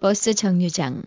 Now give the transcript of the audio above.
버스 정류장.